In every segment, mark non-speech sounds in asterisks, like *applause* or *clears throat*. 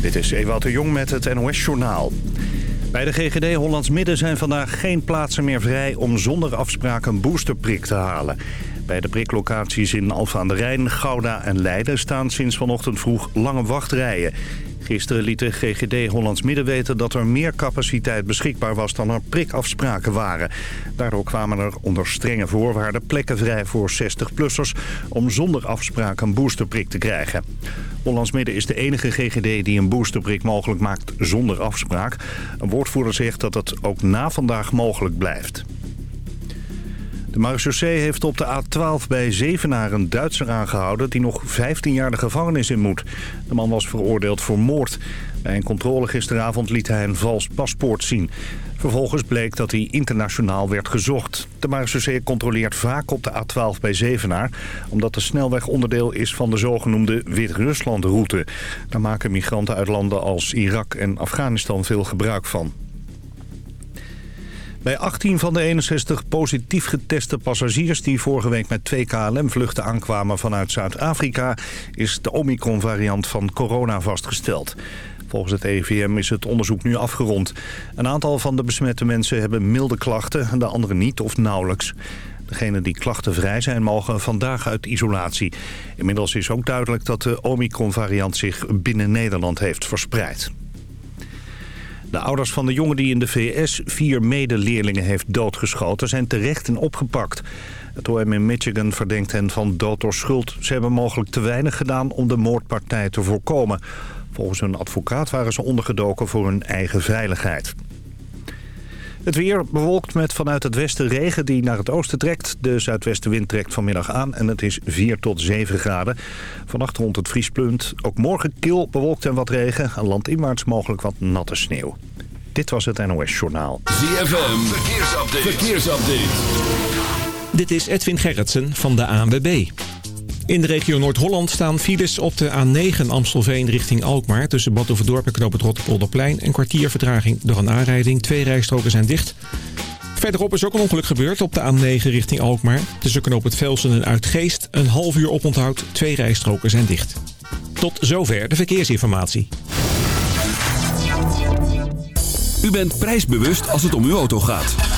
Dit is Ewout de Jong met het NOS-journaal. Bij de GGD Hollands Midden zijn vandaag geen plaatsen meer vrij... om zonder afspraak een boosterprik te halen. Bij de priklocaties in Alphen aan de Rijn, Gouda en Leiden... staan sinds vanochtend vroeg lange wachtrijen. Gisteren liet de GGD Hollands Midden weten dat er meer capaciteit beschikbaar was dan er prikafspraken waren. Daardoor kwamen er onder strenge voorwaarden plekken vrij voor 60-plussers om zonder afspraak een boosterprik te krijgen. Hollands Midden is de enige GGD die een boosterprik mogelijk maakt zonder afspraak. Een woordvoerder zegt dat het ook na vandaag mogelijk blijft. De marechaussee heeft op de A12 bij Zevenaar een Duitser aangehouden... die nog 15 jaar de gevangenis in moet. De man was veroordeeld voor moord. Bij een controle gisteravond liet hij een vals paspoort zien. Vervolgens bleek dat hij internationaal werd gezocht. De marechaussee controleert vaak op de A12 bij Zevenaar... omdat de snelweg onderdeel is van de zogenoemde Wit-Rusland-route. Daar maken migranten uit landen als Irak en Afghanistan veel gebruik van. Bij 18 van de 61 positief geteste passagiers die vorige week met twee KLM-vluchten aankwamen vanuit Zuid-Afrika... is de Omicron-variant van corona vastgesteld. Volgens het EVM is het onderzoek nu afgerond. Een aantal van de besmette mensen hebben milde klachten en de anderen niet of nauwelijks. Degenen die klachtenvrij zijn mogen vandaag uit isolatie. Inmiddels is ook duidelijk dat de Omicron-variant zich binnen Nederland heeft verspreid. De ouders van de jongen die in de VS vier medeleerlingen heeft doodgeschoten... zijn terecht en opgepakt. Het OM in Michigan verdenkt hen van dood door schuld. Ze hebben mogelijk te weinig gedaan om de moordpartij te voorkomen. Volgens hun advocaat waren ze ondergedoken voor hun eigen veiligheid. Het weer bewolkt met vanuit het westen regen die naar het oosten trekt. De zuidwestenwind trekt vanmiddag aan en het is 4 tot 7 graden. Vannacht rond het vriespunt. Ook morgen kil, bewolkt en wat regen. Landinwaarts mogelijk wat natte sneeuw. Dit was het NOS Journaal. ZFM, verkeersupdate. verkeersupdate. Dit is Edwin Gerritsen van de ANWB. In de regio Noord-Holland staan files op de A9 Amstelveen richting Alkmaar... tussen Bad Overdorp en Knoop het Rotterpolderplein. Een kwartier vertraging door een aanrijding. Twee rijstroken zijn dicht. Verderop is ook een ongeluk gebeurd op de A9 richting Alkmaar. Tussen Knoop het Velsen en Uitgeest. Een half uur oponthoud. Twee rijstroken zijn dicht. Tot zover de verkeersinformatie. U bent prijsbewust als het om uw auto gaat.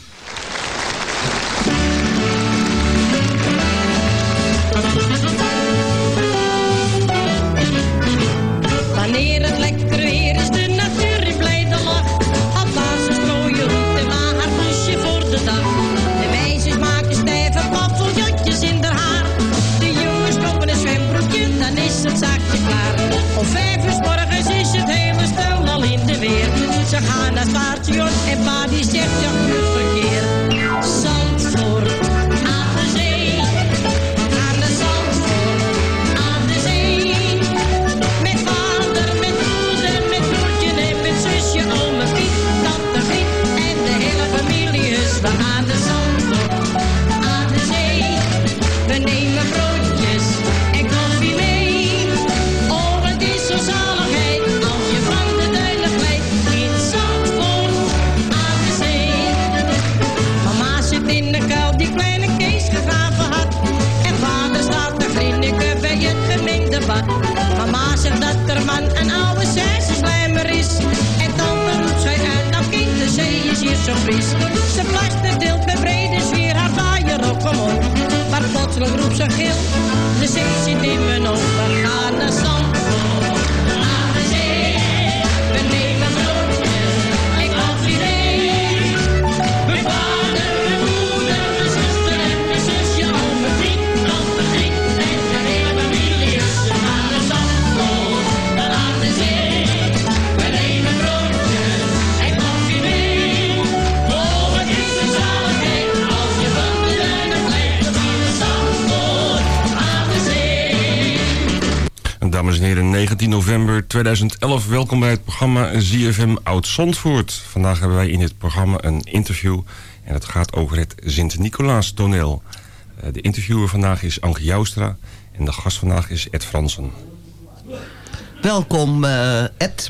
Ze gaan naar het station en pa programma ZFM Oud-Zandvoort. Vandaag hebben wij in dit programma een interview. En het gaat over het Sint-Nicolaas toneel. Eh, de interviewer vandaag is Anke Joustra. En de gast vandaag is Ed Fransen. Welkom uh, Ed.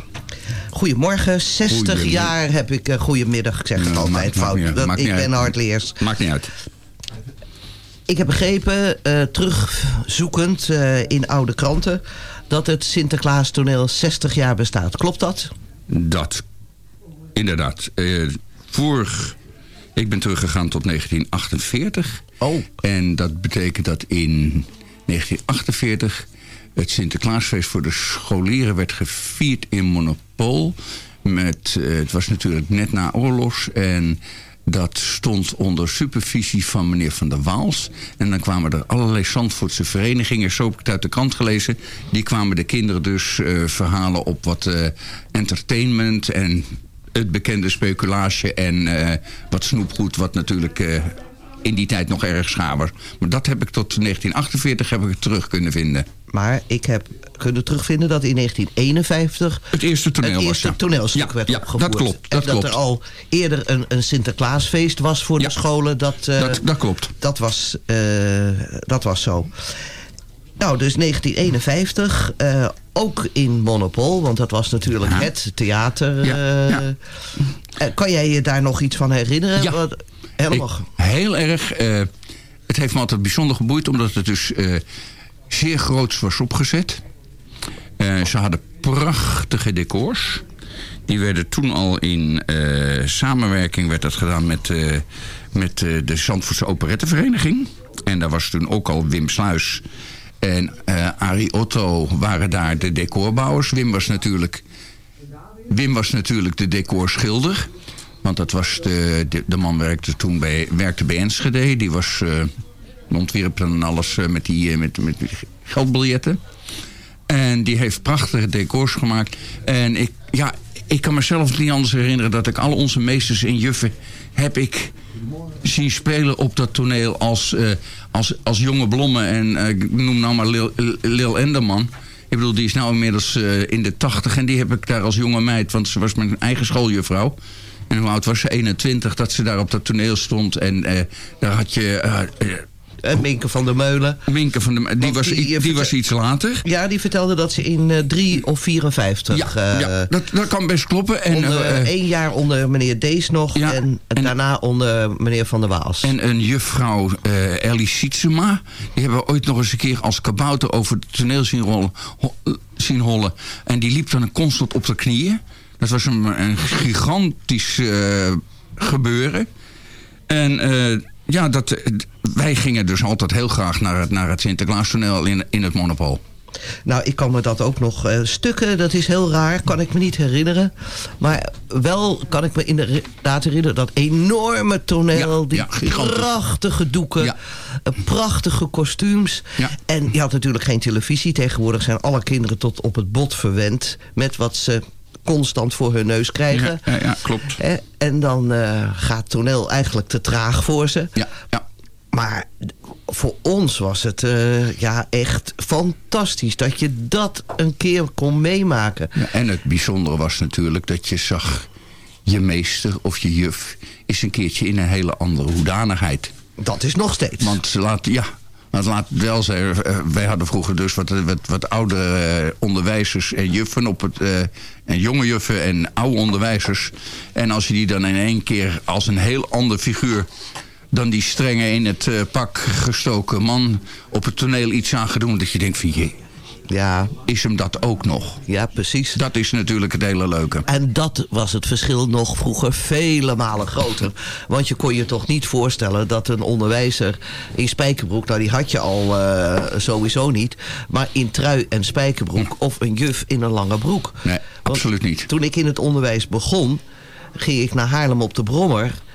Goedemorgen, 60 Goedemiddag. jaar heb ik... Uh, goedemiddag, ik zeg het Nou, altijd fout. ik ben hardleers. Maakt niet uit. Ik heb begrepen, eh, terugzoekend eh, in oude kranten... dat het Sinterklaas toneel 60 jaar bestaat. Klopt dat? Dat, inderdaad. Eh, vorig, ik ben teruggegaan tot 1948. Oh. En dat betekent dat in 1948 het Sinterklaasfeest voor de scholieren werd gevierd in Monopol. Met, eh, het was natuurlijk net na oorlogs en dat stond onder supervisie van meneer Van der Waals. En dan kwamen er allerlei Zandvoortse verenigingen, zo heb ik het uit de krant gelezen. Die kwamen de kinderen dus eh, verhalen op wat eh, entertainment en het bekende speculage en eh, wat snoepgoed, wat natuurlijk in die tijd nog erg was. Maar dat heb ik tot 1948 heb ik terug kunnen vinden. Maar ik heb kunnen terugvinden dat in 1951... Het eerste toneel het was, eerste ja. toneelstuk Ja, werd ja, opgevoerd. dat klopt, dat en dat klopt. er al eerder een, een Sinterklaasfeest was voor de scholen. Dat, eh, Dat, dat klopt. Dat was, eh, dat was zo. Nou, dus 1951, eh, ook in Monopol, want dat was natuurlijk Ja. het theater. Ja, ja. kan jij je daar nog iets van herinneren? Wat- helemaal. Ik- heel erg. eh, het heeft me altijd bijzonder geboeid, omdat het dus eh, zeer groots was opgezet. Eh, ze hadden prachtige decors. Die werden toen al in samenwerking werd dat gedaan met, met de Zandvoortse Operettevereniging. En daar was toen ook al Wim Sluis en Arie Otto waren daar de decorbouwers. Wim was natuurlijk Wim was natuurlijk de decorschilder. Want dat was de, de, man werkte toen bij, werkte bij Enschede. Die was eh ontwierp en alles eh, met, die, eh, met, met geldbiljetten. En die heeft prachtige decors gemaakt. En ik, ja, ik kan mezelf niet anders herinneren dat ik al onze meesters en juffen heb ik zien spelen op dat toneel als, als, als jonge blommen. En ik noem nou maar Lil, Enderman. Ik bedoel, die is nou inmiddels in de tachtig. En die heb ik daar als jonge meid, want ze was mijn eigen schooljuffrouw. En hoe oud was ze? 21, dat ze daar op dat toneel stond. En eh, daar had je... Eh, Minke van der Meulen. Minke van de... Die, Want was, die, die vertel- was iets later. Ja, die vertelde dat ze in eh 3 of 54... Ja, ja dat, dat kan best kloppen. En, onder, één jaar onder meneer Dees nog Ja, en, en- daarna onder meneer Van der Waals. En een juffrouw Ellie Sietsema. Die hebben we ooit nog eens een keer als kabouter over het toneel zien, rollen, ho- zien hollen. En die liep dan constant op de knieën. Dat was een, een gigantisch eh, gebeuren. En eh, ja, dat, wij gingen dus altijd heel graag naar het, naar het Sinterklaastoneel in, in het Monopol. Nou, ik kan me dat ook nog... eh, stukken, dat is heel raar, kan ik me niet herinneren. Maar wel kan ik me inderdaad herinneren... dat enorme toneel, Ja, die ja, prachtige doeken... Ja. prachtige kostuums. En je had natuurlijk geen televisie. Tegenwoordig zijn alle kinderen tot op het bot verwend... met wat ze constant voor hun neus krijgen. Ja, ja, ja, klopt. Hè? En dan eh, gaat toneel eigenlijk te traag voor ze. Ja, ja. Maar voor ons was het eh, ja, echt fantastisch dat je dat een keer kon meemaken. Ja, en het bijzondere was natuurlijk dat je zag... je meester of je juf is een keertje in een hele andere hoedanigheid. Dat is nog steeds. Want laat, ja, want laat het wel zeggen, eh, wij hadden vroeger dus wat, wat, wat eh, onderwijzers en juffen op het, eh, en jonge juffen en oude onderwijzers. En als je die dan in één keer als een heel ander figuur dan die strenge in het eh, pak gestoken man op het toneel iets aan doen dat je denkt van je, ja, is hem dat ook nog? ja, precies. Dat is natuurlijk het hele leuke. En dat was het verschil nog vroeger vele malen groter. Want je kon je toch niet voorstellen dat een onderwijzer in spijkerbroek... nou die had je al eh, sowieso niet... maar in trui en spijkerbroek of een juf in een lange broek. Nee, Want absoluut niet. Toen ik in het onderwijs begon, ging ik naar Haarlem op de Brommer...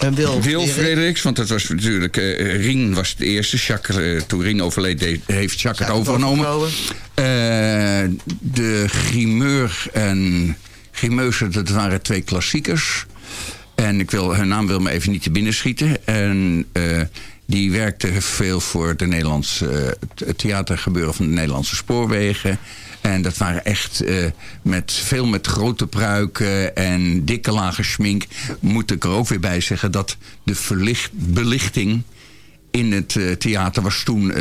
En Wil, Wil Frederik, Frederiks. Want dat was natuurlijk, eh Rien was de eerste. Jacques, eh, toen Rien overleed, deed- heeft Jacques het overgenomen. Eh, de Grimeur en Grimeuze, dat waren twee klassiekers. En ik wil, hun naam wil me even niet te binnen schieten. En die werkte veel voor de Nederlandse, eh, het theatergebeuren van de Nederlandse spoorwegen. En dat waren echt eh, met, veel met grote pruiken en dikke lage schmink. Moet ik er ook weer bij zeggen dat de verlicht, belichting in het eh, theater was toen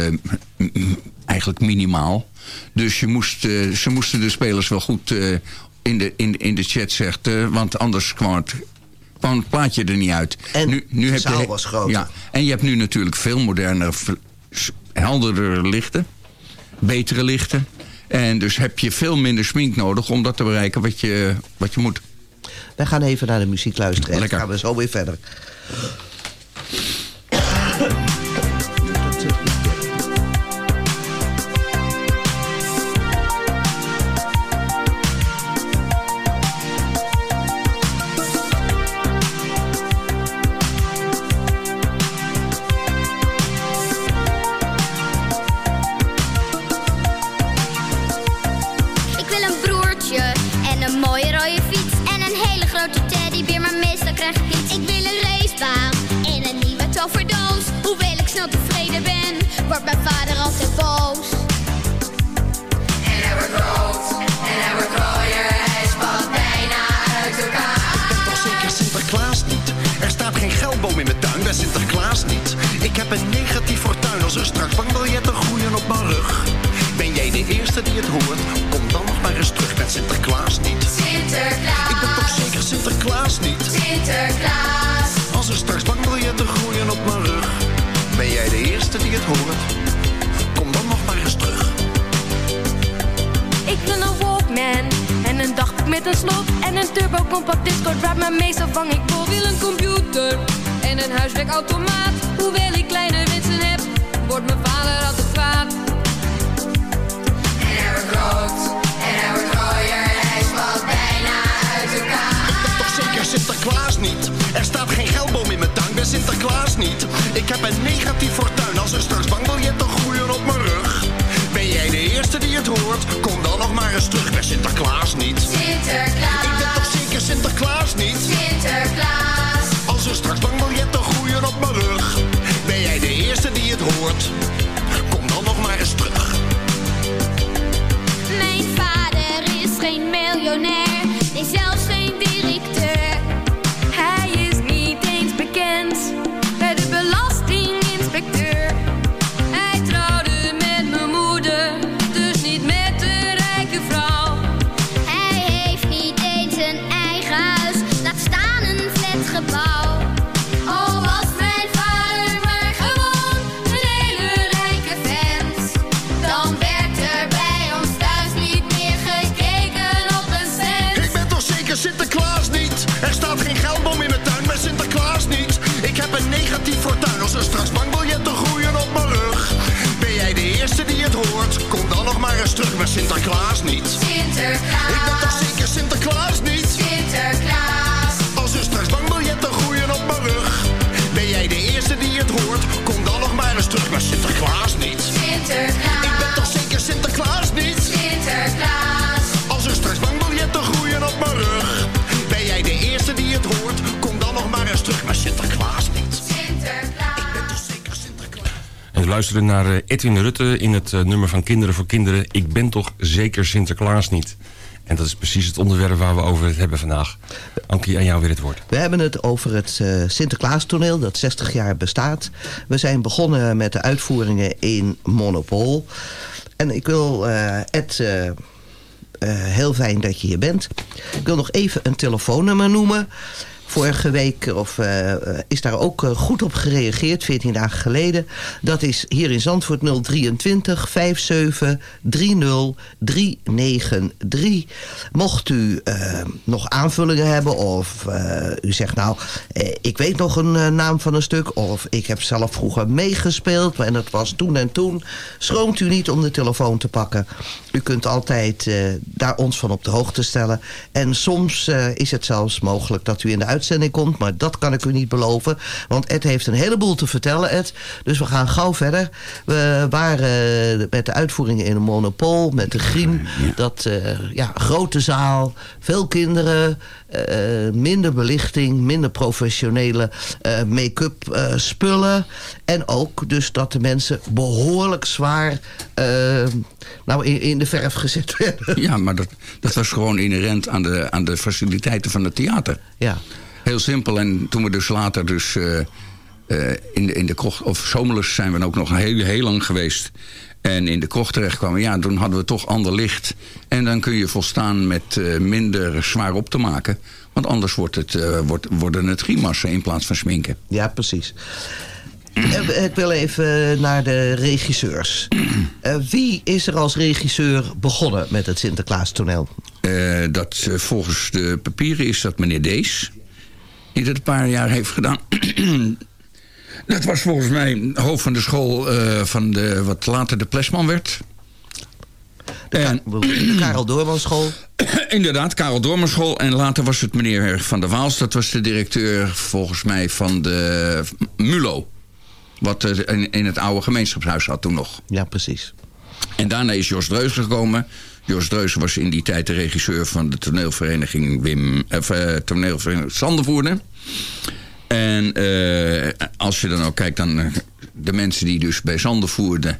eigenlijk minimaal. Dus je moest, ze moesten de spelers wel goed in, de, in, in de chat zetten. Want anders kwam het, kwam het plaatje er niet uit. En de heb zaal je- was groter. Ja, en je hebt nu natuurlijk veel modernere, helderdere lichten. Betere lichten. En dus heb je veel minder smink nodig om dat te bereiken wat je, wat je moet. Wij gaan even naar de muziek luisteren. En dan gaan we zo weer verder. Geen miljonair, luisteren naar eh, Edwin Rutte in het eh, nummer van Kinderen voor Kinderen. Ik ben toch zeker Sinterklaas niet. En dat is precies het onderwerp waar we over het hebben vandaag. Ankie, aan jou weer het woord. We hebben het over het eh Sinterklaastoneel dat 60 jaar bestaat. We zijn begonnen met de uitvoeringen in Monopol. En ik wil Ed... heel fijn dat je hier bent. Ik wil nog even een telefoonnummer noemen vorige week of, eh, is daar ook eh, goed op gereageerd, 14 dagen geleden. Dat is hier in Zandvoort 023 57 30 393. Mocht u eh, nog aanvullingen hebben of eh, u zegt nou, eh, ik weet nog een eh, naam van een stuk... of ik heb zelf vroeger meegespeeld en het was toen en toen... schroomt u niet om de telefoon te pakken. U kunt altijd eh, daar ons van op de hoogte stellen. En soms eh, is het zelfs mogelijk dat u in de uitzending komt... maar dat kan ik u niet beloven, want Ed heeft een heleboel te vertellen, Ed. Dus we gaan gauw verder. We waren eh, met de uitvoeringen in een monopol, met de griem. Dat, eh, ja, grote zaal, veel kinderen... eh, minder belichting, minder professionele make-up spullen. En ook dus dat de mensen behoorlijk zwaar nou, in, in de verf gezet werden. Ja, maar dat, dat was gewoon inherent aan de, aan de faciliteiten van het theater. Ja. Heel simpel. En toen we dus later dus... eh, eh, in, de, in de of zomerlust zijn we ook nog heel, heel lang geweest. En in de krocht terechtkwamen, ja, toen hadden we toch ander licht. En dan kun je volstaan met eh, minder zwaar op te maken. Want anders wordt het, wordt, worden het grimassen in plaats van sminken. Ja, precies. Ik wil even naar de regisseurs. *clears throat* Wie is er als regisseur begonnen met het Sinterklaas toneel? Dat volgens de papieren is dat meneer Dees. Die dat een paar jaar heeft gedaan. *clears throat* dat was volgens mij hoofd van de school eh, van de, wat later de Plesman werd. En, *clears throat* De Karel Doorman school. *clears throat* inderdaad, Karel Dormerschool. En later was het meneer Van der Waals. Dat was de directeur volgens mij van de MULO. Wat eh, in, in het oude gemeenschapshuis had toen nog. Ja, precies. En daarna is Jos Dreuzen gekomen. Jos Dreuzen was in die tijd de regisseur van de toneelvereniging Wim, of, eh, toneelvereniging Sandervoerder. En eh, als je dan ook kijkt dan eh, de mensen die dus bij Zandervoerden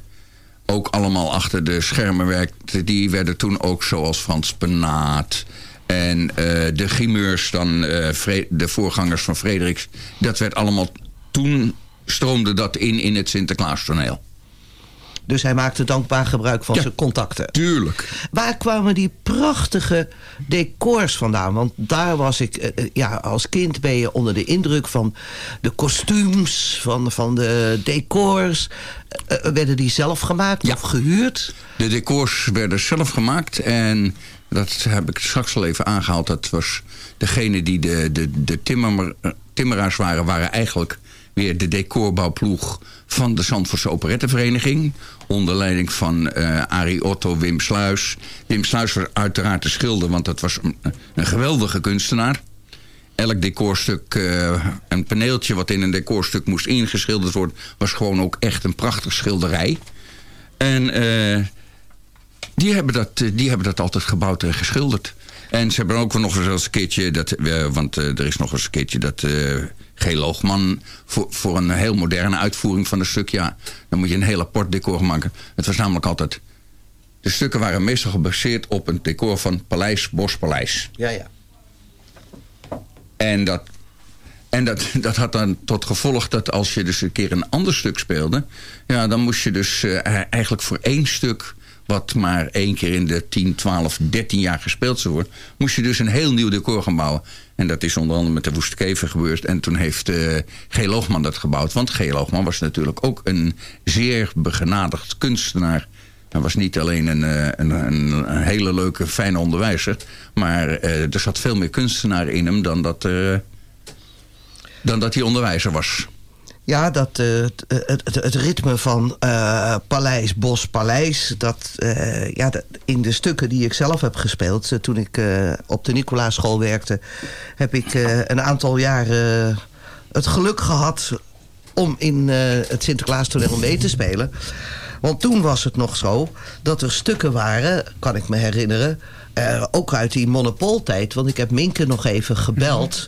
ook allemaal achter de schermen werkten, die werden toen ook zoals Frans Penaat en eh, de grimeurs dan eh, de voorgangers van Frederiks. Dat werd allemaal toen stroomde dat in in het Sinterklaastoneel. Dus hij maakte dankbaar gebruik van Ja. zijn contacten. Tuurlijk. Waar kwamen die prachtige decors vandaan? Want daar was ik, eh, eh, ja, als kind ben je onder de indruk van de kostuums, van, van de decors. Eh, werden die zelf gemaakt Ja. of gehuurd? De decors werden zelf gemaakt en dat heb ik straks al even aangehaald. Dat was degene die de, de, de timmer, timmeraars waren, waren eigenlijk de decorbouwploeg van de Zandvoortse Operettevereniging. Onder leiding van eh Arie Otto, Wim Sluis. Wim Sluis was uiteraard de schilder, want dat was een, een geweldige kunstenaar. Elk decorstuk, eh, een paneeltje wat in een decorstuk moest ingeschilderd worden... was gewoon ook echt een prachtig schilderij. En eh, die, hebben dat, die hebben dat altijd gebouwd en geschilderd. En ze hebben ook nog eens een keertje... Dat, want er is nog eens een keertje dat... eh G. Loogman voor, voor een heel moderne uitvoering van een stuk... ja, dan moet je een heel apart decor maken. Het was namelijk altijd... De stukken waren meestal gebaseerd op een decor van Paleis Bospaleis. Ja, ja. En dat, en dat, *laughs* dat had dan tot gevolg dat als je dus een keer een ander stuk speelde... ja, dan moest je dus eh, eigenlijk voor één stuk... wat maar één keer in de 10, 12, 13 jaar gespeeld zou worden... moest je dus een heel nieuw decor gaan bouwen. En dat is onder andere met de Woeste Kever gebeurd. En toen heeft eh G. Loogman dat gebouwd. Want G. Loogman was natuurlijk ook een zeer begenadigd kunstenaar... Hij was niet alleen een, eh, een, een, hele leuke, fijne onderwijzer... maar eh, er zat veel meer kunstenaar in hem dan dat, dan dat hij onderwijzer was. Ja, dat, eh, het, het, het, het ritme van eh, Paleis, Bos, Paleis... Dat, eh, ja, dat- in de stukken die ik zelf heb gespeeld... eh, toen ik eh, op de Nicolaaschool werkte... heb ik eh, een aantal jaren het geluk gehad... om in eh, het Sinterklaastoneel mee te spelen. Want toen was het nog zo dat er stukken waren... kan ik me herinneren... eh, ook uit die monopoltijd. Want ik heb Minke nog even gebeld... *laughs*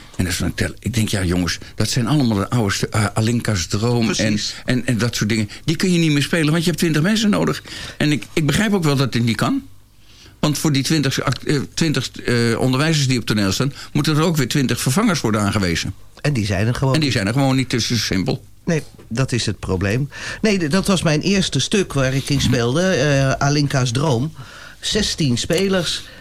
En dat is dan tel- ik denk, ja jongens, dat zijn allemaal de oude eh, Alinka's Droom en, en, en dat soort dingen. Die kun je niet meer spelen, want je hebt twintig mensen nodig. En ik, ik begrijp ook wel dat dit niet kan. Want voor die twintig eh, onderwijzers die op toneel staan... moeten er ook weer twintig vervangers worden aangewezen. En die zijn er gewoon. En die zijn er gewoon niet tussen simpel. Nee, dat is het probleem. Nee, dat was mijn eerste stuk waar ik in speelde. eh, Alinka's Droom. 16 spelers.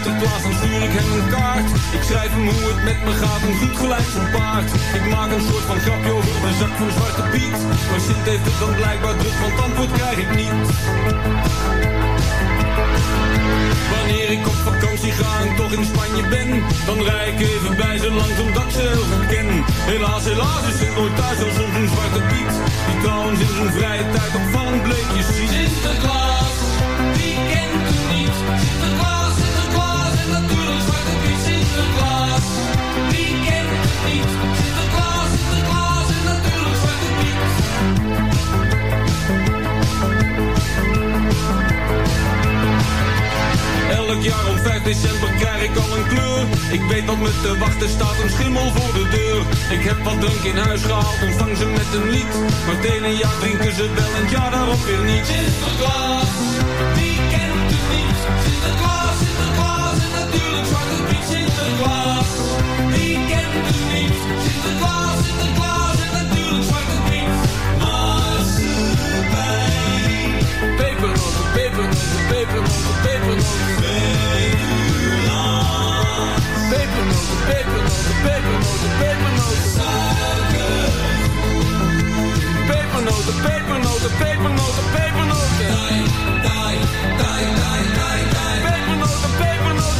Ik aan Sinterklaas, dan stuur ik hem een kaart. Ik schrijf hem hoe het met me gaat, een goed gelijk van paard. Ik maak een soort van grapje over de zak van Zwarte Piet. Maar Sint heeft het dan blijkbaar druk, want antwoord krijg ik niet. Wanneer ik op vakantie ga en toch in Spanje ben, dan rij ik even bij ze langs omdat ze heel goed ken. Helaas, helaas is het nooit thuis als soms een Zwarte Piet. Die trouwens in zijn vrije tijd opvallend bleekjes ziet. Sinterklaas, Elk jaar om 5 december krijg ik al een kleur. Ik weet wat me te wachten staat, een schimmel voor de deur. Ik heb wat drank in huis gehaald, ontvang ze met een lied. Maar het ene jaar drinken ze wel en het jaar daarop weer niet. Sinterklaas, wie kent het niet? Sinterklaas, Sinterklaas en natuurlijk Zwarte Piet. Sinterklaas, wie kent het niet? Sinterklaas, Sinterklaas Pepernoten, pepernoten, pepernoten, pepernoten. Pepernoten, pepernoten, pepernoten, pepernoten. Pepernoten, pepernoten, pepernoten. Dai, dai, dai, dai, dai. Pepernoten, pepernoten, pepernoten,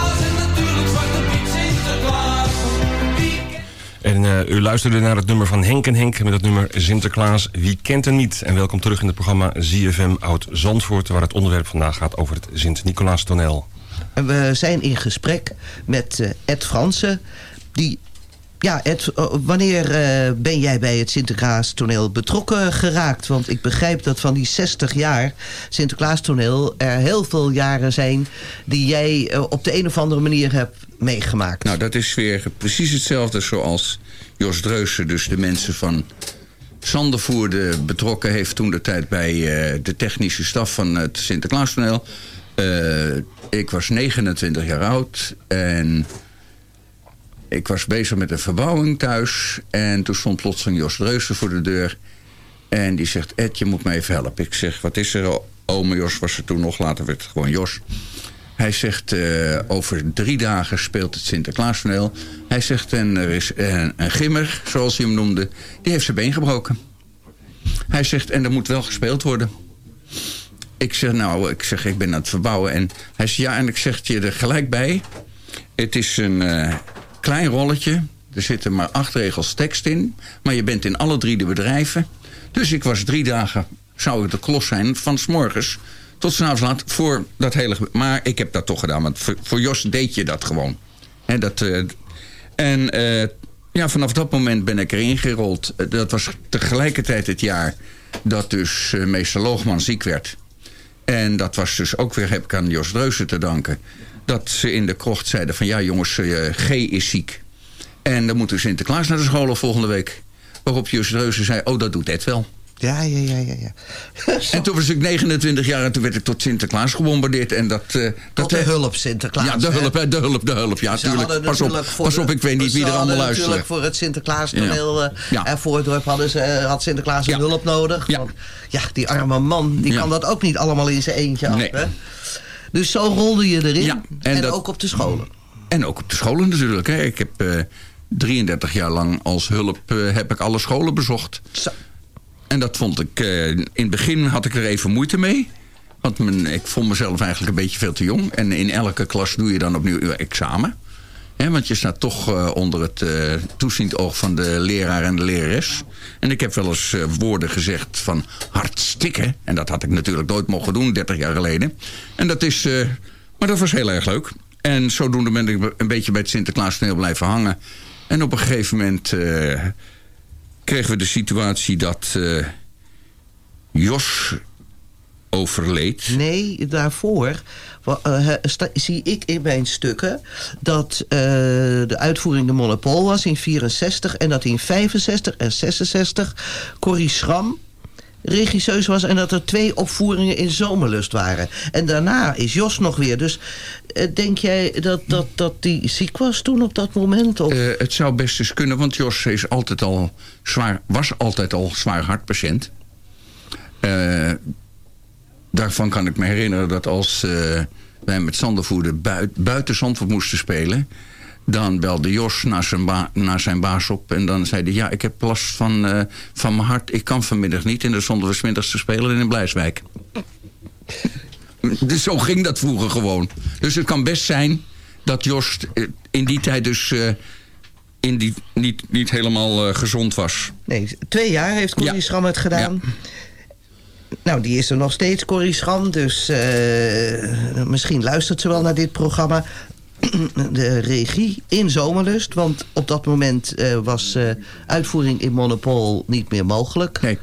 En eh, u luisterde naar het nummer van Henk en Henk met het nummer Sinterklaas. Wie kent er niet? En welkom terug in het programma ZFM Oud Zandvoort... waar het onderwerp vandaag gaat over het Sint-Nicolaas toneel. We zijn in gesprek met eh, Ed Fransen. Die, ja, Ed, eh, wanneer eh, ben jij bij het Sinterklaas toneel betrokken geraakt? Want ik begrijp dat van die 60 jaar Sinterklaas toneel... er heel veel jaren zijn die jij op de een of andere manier hebt meegemaakt. Nou, dat is weer precies hetzelfde zoals Jos Dreusen, dus de mensen van Zandervoerde betrokken heeft toen de tijd bij eh, de technische staf van het Sinterklaastoneel. Eh ik was 29 jaar oud en ik was bezig met een verbouwing thuis. En toen stond plotseling Jos Dreusen voor de deur. En die zegt, Ed, je moet me even helpen. Ik zeg, wat is er? Ome Jos was er toen nog, later werd het gewoon Jos. Hij zegt, eh, over drie dagen speelt het Sinterklaastoneel. Hij zegt, en er is een, gimmer, zoals hij hem noemde... die heeft zijn been gebroken. Hij zegt, en er moet wel gespeeld worden. Ik zeg, nou, ik zeg, ik ben aan het verbouwen. En hij zegt, ja, en ik zeg je er gelijk bij. Het is een eh, klein rolletje. Er zitten maar acht regels tekst in. Maar je bent in alle drie de bedrijven. Dus ik was drie dagen, zou ik de klos zijn, van s morgens tot s'avonds laat voor dat hele... Maar ik heb dat toch gedaan, want voor, Jos deed je dat gewoon. Hè, dat, eh, en eh, ja, vanaf dat moment ben ik erin gerold. Eh, Dat was tegelijkertijd het jaar dat dus meester Loogman ziek werd. En dat was dus ook weer, heb ik aan Jos Dreuzen te danken... dat ze in de krocht zeiden van... ja jongens, G is ziek. En dan moet u Sinterklaas naar de school volgende week. Waarop Jos Dreuzen zei, oh dat doet Ed wel. Ja, ja, ja, ja. ja. *laughs* En toen was ik 29 jaar en toen werd ik tot Sinterklaas gebombardeerd. En dat, Tot dat de hulp, Sinterklaas. Ja, de hulp, hè, de hulp, de hulp. Ja, Ze tuurlijk. hadden Pas op, natuurlijk pas op, ik weet niet wie er allemaal luisteren. Natuurlijk voor het Sinterklaas toneel Ja. eh, Ja. en voor het dorp hadden ze, eh, had Sinterklaas een Ja. hulp nodig. Ja. Want ja, die arme man, die Ja. kan dat ook niet allemaal in zijn eentje af. Nee. Hè? Dus zo rolde je erin. Ja, en en dat- ook op de scholen. En ook op de scholen natuurlijk. Hè. Ik heb eh, 33 jaar lang als hulp heb ik alle scholen bezocht. Zo. En dat vond ik... eh, in het begin had ik er even moeite mee. Want ik vond mezelf eigenlijk een beetje veel te jong. En in elke klas doe je dan opnieuw je examen. Want je staat toch eh, onder het toeziend oog van de leraar en de lerares. En ik heb wel eens woorden gezegd van hartstikke. En dat had ik natuurlijk nooit mogen doen, 30 jaar geleden. En dat is... maar dat was heel erg leuk. En zodoende ben ik een beetje bij het Sinterklaas blijven hangen. En op een gegeven moment kregen we de situatie dat eh, Jos overleed. Nee, daarvoor eh, zie ik in mijn stukken dat eh, de uitvoering de Monopol was in 64 en dat in 65 en 66 Corrie Schram regisseus was en dat er twee opvoeringen in Zomerlust waren. En daarna is Jos nog weer. Dus eh, denk jij dat, dat, dat die ziek was toen op dat moment? Of? Eh, het zou best eens kunnen, want Jos is altijd al zwaar, was altijd al zwaar hartpatiënt. Eh, daarvan kan ik me herinneren dat als wij met Zandervoerder buit, buiten Zandvoort moesten spelen... dan belde Jos naar zijn, ba- naar zijn baas op en dan zei hij... ja, ik heb last van, eh, van mijn hart, ik kan vanmiddag niet. En dan stonden we te spelen in Blijswijk. *laughs* Dus zo ging dat vroeger gewoon. Dus het kan best zijn dat Jos eh, in die tijd dus eh, in die, niet, niet helemaal gezond was. Nee, twee jaar heeft Corrie Ja. Schram het gedaan. Nou, die is er nog steeds, Corrie Schram. Dus misschien luistert ze wel naar dit programma. *clears throat* De regie in Zomerlust. Want op dat moment eh, was eh, uitvoering in Monopol niet meer mogelijk. Nee.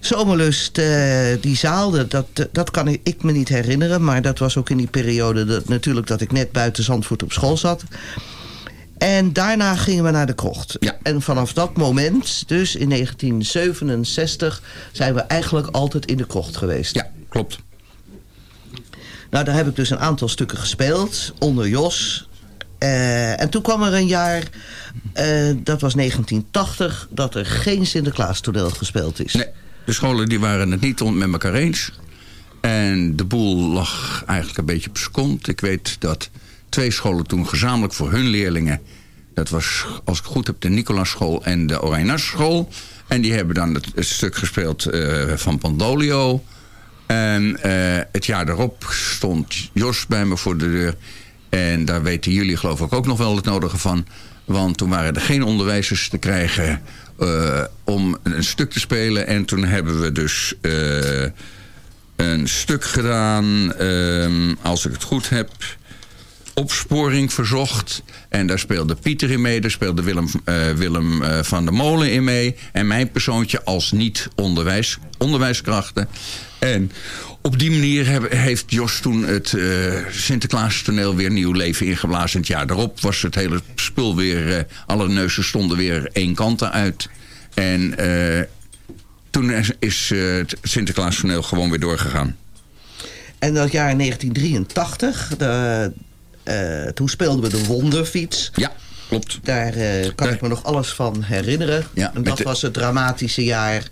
Zomerlust, eh, die zaal, dat- dat, kan ik, ik me niet herinneren. Maar dat was ook in die periode dat, natuurlijk dat ik net buiten Zandvoort op school zat. En daarna gingen we naar de krocht. Ja. En vanaf dat moment, dus in 1967, zijn we eigenlijk altijd in de krocht geweest. Ja, klopt. Nou, daar heb ik dus een aantal stukken gespeeld, onder Jos. Eh, en toen kwam er een jaar, eh, dat was 1980, dat er geen Sinterklaas toneel gespeeld is. Nee, de scholen die waren het niet met elkaar eens. En de boel lag eigenlijk een beetje op zijn kont. Ik weet dat twee scholen toen gezamenlijk voor hun leerlingen... dat was, als ik goed heb, de Nicolasschool en de Orijnasschool... en die hebben dan het, het stuk gespeeld eh, van Pandolio... En eh, het jaar daarop stond Jos bij me voor de deur. En daar weten jullie geloof ik ook nog wel het nodige van. Want toen waren er geen onderwijzers te krijgen eh, om een stuk te spelen. En toen hebben we dus eh, een stuk gedaan, ehm, als ik het goed heb... Opsporing verzocht. En daar speelde Pieter in mee. Daar speelde Willem, eh, Willem eh, van der Molen in mee. En mijn persoontje als niet-onderwijs, onderwijskrachten. En op die manier heeft Jos toen het eh Sinterklaas toneel weer nieuw leven ingeblazen. Het jaar daarop was het hele spul weer... alle neuzen stonden weer één kant uit. En toen is, het Sinterklaas toneel gewoon weer doorgegaan. En dat jaar 1983, de, toen speelden we de Wonderfiets. Ja, klopt. Daar eh, kan Daar- ik me nog alles van herinneren. Ja, en dat de- was het dramatische jaar.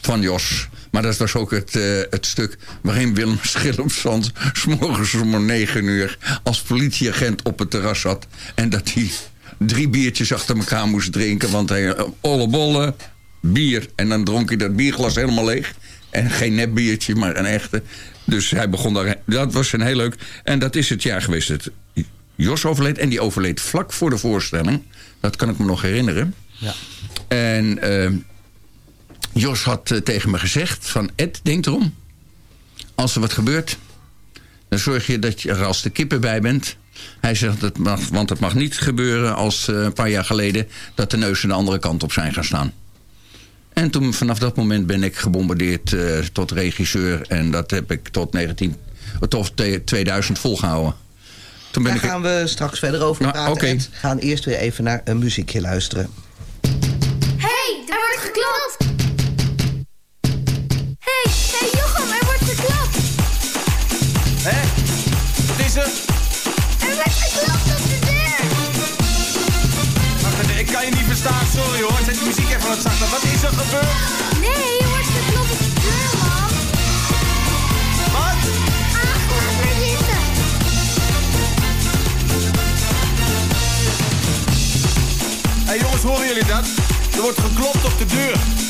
van Jos. Maar dat was ook het, eh, het stuk waarin Willem *laughs* Schillemsand... s'morgens om negen uur als politieagent op het terras zat... en dat hij drie biertjes achter elkaar moest drinken... want hij eh, ollebolle, bier... en dan dronk hij dat bierglas helemaal leeg. En geen nepbiertje, maar een echte. Dus hij begon daar... Dat was een heel leuk... En dat is het jaar geweest. Het, Jos overleed en die overleed vlak voor de voorstelling. Dat kan ik me nog herinneren. Ja. En... eh, Jos had eh, tegen me gezegd van... Ed, denk erom. Als er wat gebeurt... Dan zorg je dat je er als de kippen bij bent. Hij zegt, het mag, want het mag niet gebeuren als eh, een paar jaar geleden... dat de neuzen de andere kant op zijn gaan staan. En toen, vanaf dat moment ben ik gebombardeerd eh, tot regisseur. En dat heb ik tot, 19, tot 2000 volgehouden. Toen ben Daar ik, gaan we straks verder over Nou, praten. We gaan eerst weer even naar een muziekje luisteren. hey, er wordt geklopt! hey, hey Jochem, er wordt geklopt! Hé? Wat is? Er sorry hoor. Zet die muziek even wat zachter. Wat is er gebeurd? Nee, er wordt geklopt op de deur, man! Wat? Zitten! Hé jongens, horen jullie dat? Er wordt geklopt op de deur.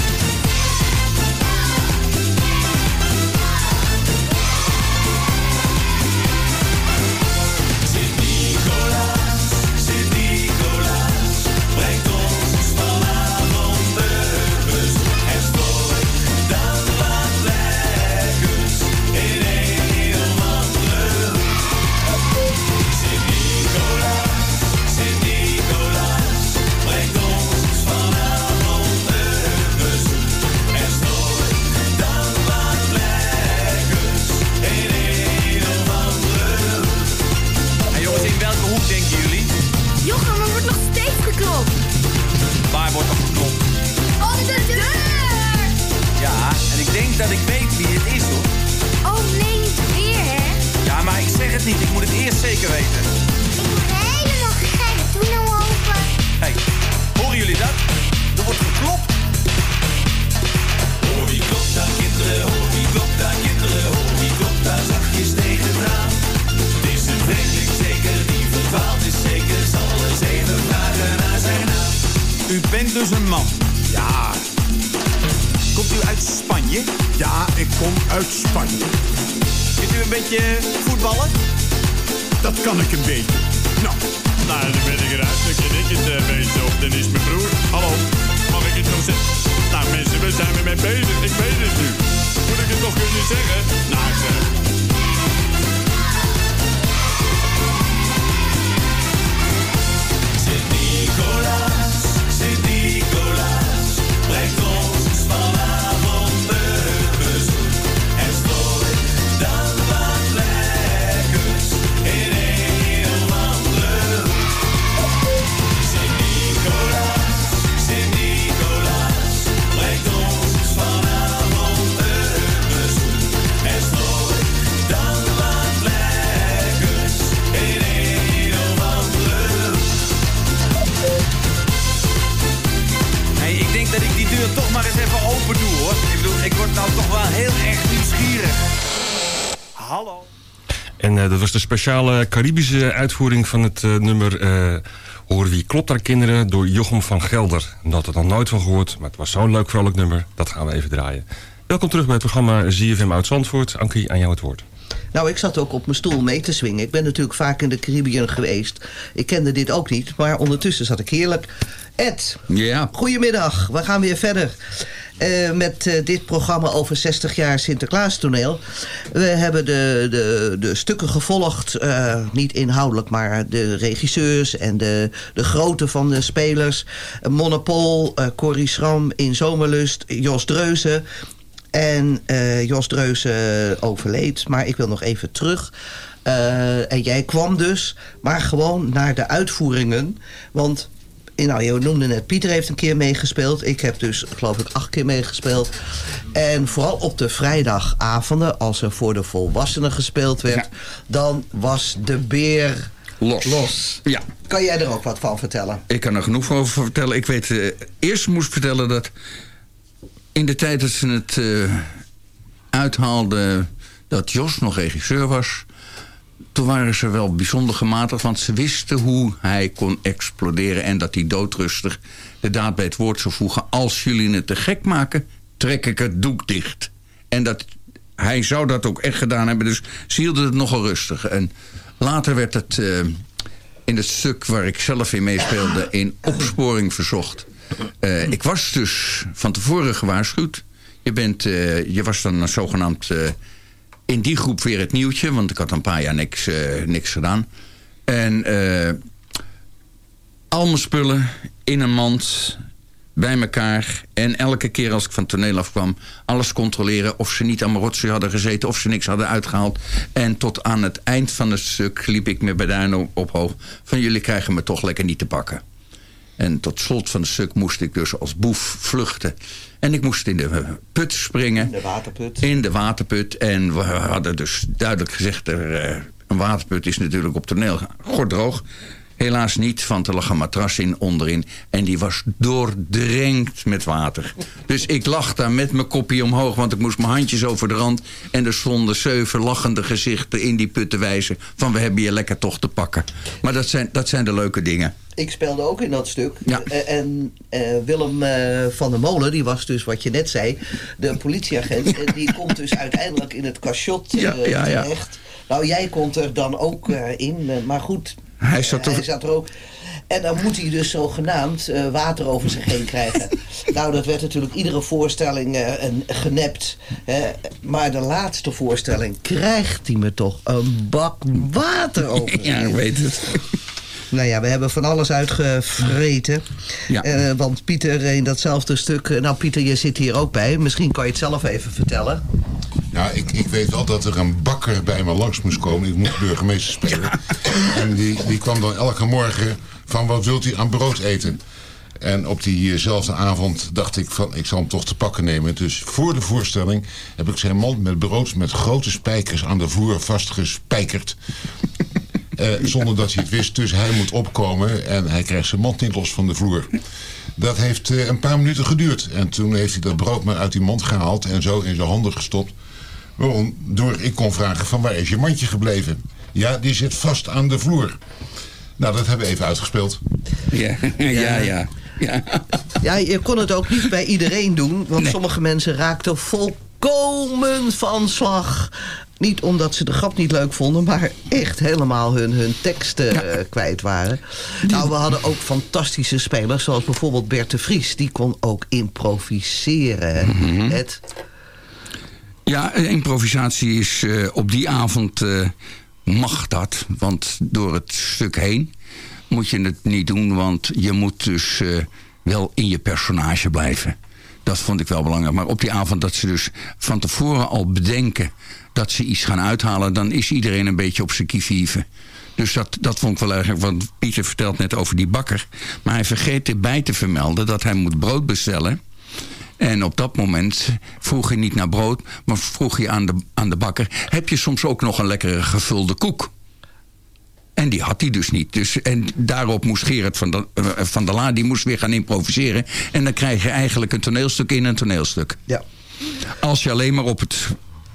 Ja, ik kom uit Spanje. Kunt u een beetje voetballen? Dat kan ik een beetje. Nou, nou dan ben ik eruit. Dan ken ik het een beetje. Of dan is mijn broer. Hallo, mag ik het nog zeggen? Nou mensen, we zijn er mee bezig. Ik weet het nu. Moet ik het nog kunnen zeggen? Nou, ik zeg was de speciale Caribische uitvoering van het eh, nummer... eh Hoor wie klopt daar kinderen door Jochem van Gelder. Dat had er nog nooit van gehoord, maar het was zo'n leuk vrolijk nummer. Dat gaan we even draaien. Welkom terug bij het programma ZFM Oud Zandvoort. Ankie, aan jou het woord. Nou, ik zat ook op mijn stoel mee te swingen. Ik ben natuurlijk vaak in de Caribbean geweest. Ik kende dit ook niet, maar ondertussen zat ik heerlijk. Ed, ja, goedemiddag. We gaan weer verder eh, met eh, dit programma over 60 jaar Sinterklaas toneel. We hebben de, de, de stukken gevolgd, eh, niet inhoudelijk, maar de regisseurs en de, de grootte van de spelers. Monopol, Corrie Schram in Zomerlust, Jos Dreuzen. En eh, Jos Dreuzen overleed, maar ik wil nog even terug. Eh, en jij kwam dus, maar gewoon naar de uitvoeringen. Want, eh, nou, je noemde net, Pieter heeft een keer meegespeeld. Ik heb dus, geloof ik, acht keer meegespeeld. En vooral op de vrijdagavonden, als er voor de volwassenen gespeeld werd... dan was de beer los. los. Ja. Kan jij er ook wat van vertellen? Ik kan er genoeg over vertellen. Ik weet, eh, eerst moest ik vertellen dat in de tijd dat ze het eh, uithaalden dat Jos nog regisseur was, toen waren ze wel bijzonder gematigd, want ze wisten hoe hij kon exploderen en dat hij doodrustig de daad bij het woord zou voegen. Als jullie het te gek maken, trek ik het doek dicht. En dat, hij zou dat ook echt gedaan hebben, dus ze hielden het nogal rustig. En later werd het eh, in het stuk waar ik zelf in meespeelde in opsporing verzocht. Eh, ik was dus van tevoren gewaarschuwd. Je, bent, eh, je was dan zogenaamd eh, in die groep weer het nieuwtje, want ik had een paar jaar niks, niks gedaan. En al mijn spullen in een mand bij elkaar. En elke keer als ik van toneel afkwam... alles controleren of ze niet aan mijn rotzooi hadden gezeten... of ze niks hadden uitgehaald. En tot aan het eind van het stuk liep ik met beduinen op, op hoog... van jullie krijgen me toch lekker niet te pakken. En tot slot van het stuk moest ik dus als boef vluchten. En ik moest in de put springen. De waterput. In de waterput. En we hadden dus duidelijk gezegd... Er, eh, een waterput is natuurlijk op toneel gordroog. Helaas niet, want er lag een matras in onderin. En die was doordrenkt met water. Dus ik lag daar met mijn kopje omhoog... want ik moest mijn handjes over de rand... en er stonden zeven lachende gezichten in die put te wijzen... van we hebben je lekker toch te pakken. Maar dat zijn, dat zijn de leuke dingen. Ik speelde ook in dat stuk. Ja. Eh, en eh, Willem eh, van der Molen, die was dus wat je net zei, de politieagent. en die *laughs* komt dus uiteindelijk in het cachot Ja, ja, terecht. Nou, jij komt er dan ook in, maar goed. Hij zat eh, er- hij zat er ook. En dan moet hij dus zogenaamd eh, water over zich heen krijgen. *laughs* nou, dat werd natuurlijk iedere voorstelling eh, een, genept. Hè. Maar de laatste voorstelling krijgt hij me toch een bak water over *laughs* Ja, ik weet het. Nou ja, we hebben van alles uitgevreten. Ja. Eh, want Pieter in datzelfde stuk... eh, Nou, Pieter, je zit hier ook bij. Misschien kan je het zelf even vertellen. Nou, ik, ik weet wel dat er een bakker bij me langs moest komen. Ik moest burgemeester spelen. En die, die kwam dan elke morgen van wat wilt u aan brood eten? En op diezelfde avond dacht ik van ik zal hem toch te pakken nemen. Dus voor de voorstelling heb ik zijn mand met brood met grote spijkers aan de vloer vastgespijkerd. Eh, zonder dat hij het wist. Dus hij moet opkomen en hij krijgt zijn mand niet los van de vloer. Dat heeft eh, een paar minuten geduurd. En toen heeft hij dat brood maar uit die mond gehaald en zo in zijn handen gestopt. Waarom? Door ik kon vragen van waar is je mandje gebleven? Ja, die zit vast aan de vloer. Nou, dat hebben we even uitgespeeld. Ja, *laughs* ja, ja. ja. Ja, je kon het ook niet bij iedereen doen. Want sommige mensen raakten volkomen van slag. Niet omdat ze de grap niet leuk vonden, maar echt helemaal hun, hun teksten eh, kwijt waren. Nou, we hadden ook fantastische spelers, zoals bijvoorbeeld Bert de Vries. Die kon ook improviseren. Mhm. Het, Ja, improvisatie is eh, op die avond eh, mag dat. Want door het stuk heen moet je het niet doen. Want je moet dus wel in je personage blijven. Dat vond ik wel belangrijk. Maar op die avond dat ze dus van tevoren al bedenken... dat ze iets gaan uithalen... dan is iedereen een beetje op zijn kievieve. Dus dat, dat vond ik wel erg. Want Pieter vertelt net over die bakker. Maar hij vergeet erbij te vermelden dat hij moet brood bestellen... En op dat moment vroeg hij niet naar brood, maar vroeg hij aan de, aan de bakker... heb je soms ook nog een lekkere gevulde koek? En die had hij dus niet. Dus, en daarop moest Gerard van der, eh, van der Laar die moest weer gaan improviseren. En dan krijg je eigenlijk een toneelstuk in een toneelstuk. ja. Als je alleen maar op het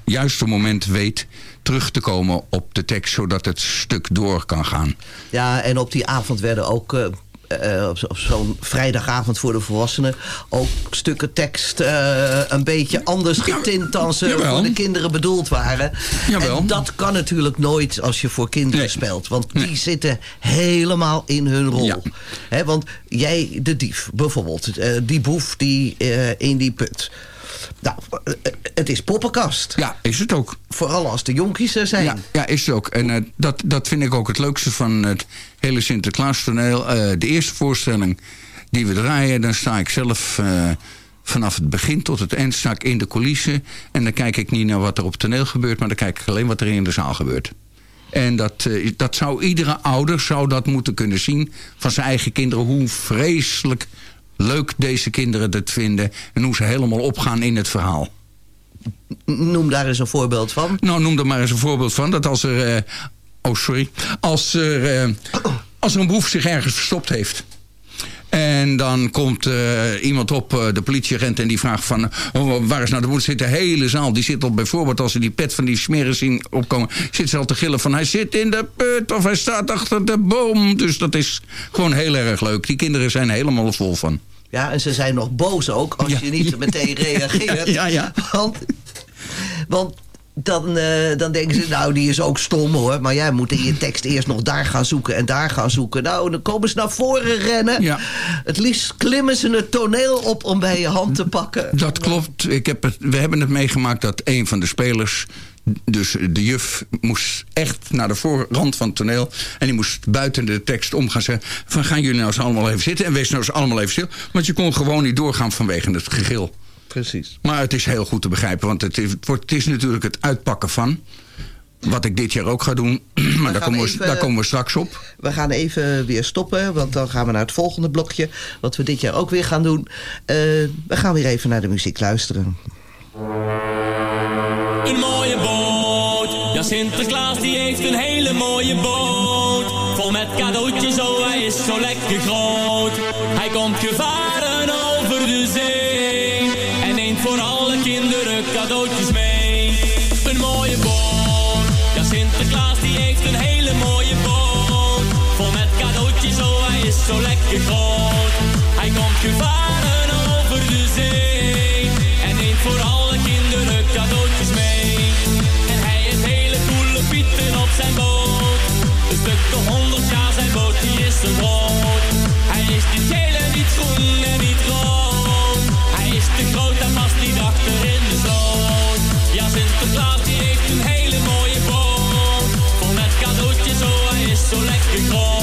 juiste moment weet terug te komen op de tekst... zodat het stuk door kan gaan. Ja, en op die avond werden ook... eh, eh, op zo- op zo'n vrijdagavond voor de volwassenen... ook stukken tekst eh, een beetje anders getint... dan ze Jawel. voor de kinderen bedoeld waren. Jawel. En dat kan natuurlijk nooit als je voor kinderen Nee. speelt. Want die zitten helemaal in hun rol. Ja. Hè, want jij, de dief bijvoorbeeld... eh, die boef die in die put... Nou, eh, het is poppenkast. Ja, is het ook. Vooral als de jonkies er zijn. Ja, ja is het ook. En eh, dat, dat vind ik ook het leukste van het hele Sinterklaas toneel. Eh, de eerste voorstelling die we draaien, dan sta ik zelf vanaf het begin tot het eind sta ik in de coulissen. En dan kijk ik niet naar wat er op het toneel gebeurt, maar dan kijk ik alleen wat er in de zaal gebeurt. En dat, dat zou iedere ouder zou dat moeten kunnen zien van zijn eigen kinderen. Hoe vreselijk leuk deze kinderen het vinden. En hoe ze helemaal opgaan in het verhaal. Noem daar eens een voorbeeld van. Nou, noem er maar eens een voorbeeld van. Dat als er... eh, oh, sorry. Als er, eh, *clears throat* als er een boef zich ergens verstopt heeft. En dan komt eh, iemand op, eh, de politieagent, en die vraagt van... oh, waar is nou de moeder? Zit de hele zaal, die zit al bijvoorbeeld... als ze die pet van die smeren zien opkomen... zit ze al te gillen van hij zit in de put of hij staat achter de boom. Dus dat is gewoon heel erg leuk. Die kinderen zijn helemaal vol van. Ja, en ze zijn nog boos ook als je niet meteen *laughs* reageert. Ja, ja. Want, want dan, eh, dan denken ze, nou, die is ook stom hoor. Maar jij moet in je tekst eerst nog daar gaan zoeken en daar gaan zoeken. Nou, dan komen ze naar voren rennen. Ja. Het liefst klimmen ze het toneel op om bij je hand te pakken. Dat klopt. Ik heb het, we hebben het meegemaakt dat een van de spelers... Dus de juf moest echt naar de voorrand van het toneel. En die moest buiten de tekst om gaan zeggen... van gaan jullie nou eens allemaal even zitten... en wees nou eens allemaal even stil. Want je kon gewoon niet doorgaan vanwege het gegil. Precies. Maar het is heel goed te begrijpen. Want het is, het wordt, het is natuurlijk het uitpakken van... wat ik dit jaar ook ga doen. *clears throat* Maar daar komen, we, even- daar komen we straks op. We gaan even weer stoppen, want dan gaan we naar het volgende blokje. Wat we dit jaar ook weer gaan doen. Eh, we gaan weer even naar de muziek luisteren. Een mooie boot. Ja, Sinterklaas die heeft een hele mooie boot. Vol met cadeautjes, oh hij is zo lekker groot. Hij komt gevaren over de zee. Zo lekker groot. Hij komt gevaren over de zee. En neemt voor alle kinderen cadeautjes mee. En hij heeft hele coole pieten op zijn boot. Een stuk de honderd jaar zijn boot, die is zo groot. Hij is niet geel niet groen en niet rood. Hij is te groot en past niet achter in de sloot. Ja, Sinterklaas die heeft een hele mooie boot. Vol met cadeautjes, oh hij is zo lekker groot.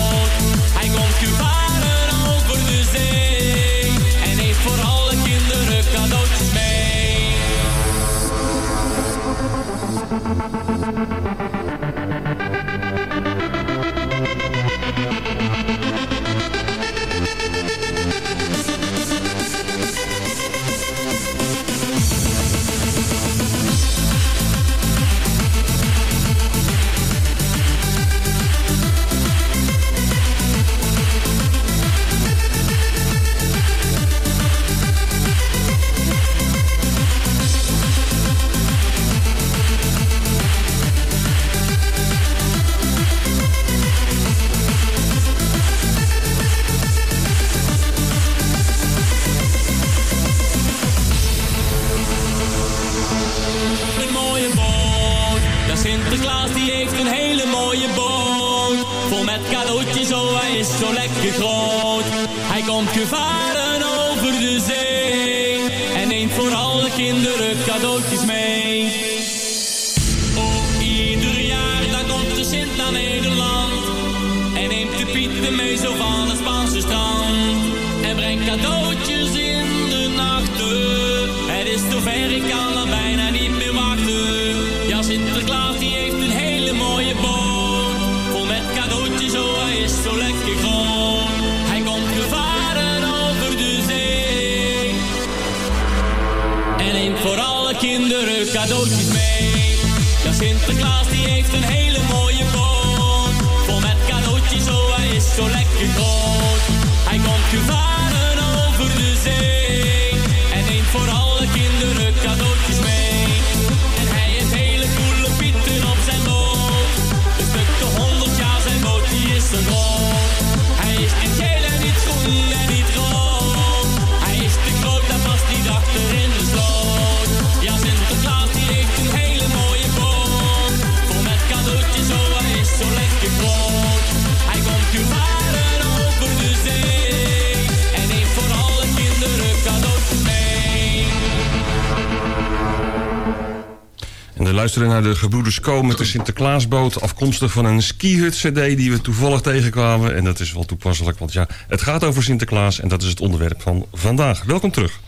Luisteren naar de Gebroeders Co met de Sinterklaasboot... afkomstig van een skihut-cd die we toevallig tegenkwamen. En dat is wel toepasselijk, want ja, het gaat over Sinterklaas... en dat is het onderwerp van vandaag. Welkom terug.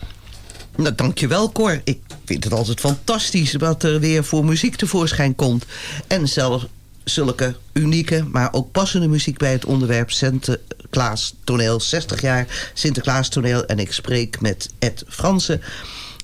Nou, dankjewel Cor. Ik vind het altijd fantastisch wat er weer voor muziek tevoorschijn komt. En zelfs zulke unieke, maar ook passende muziek bij het onderwerp Sinterklaas toneel. 60 jaar Sinterklaas toneel. En ik spreek met Ed Fransen.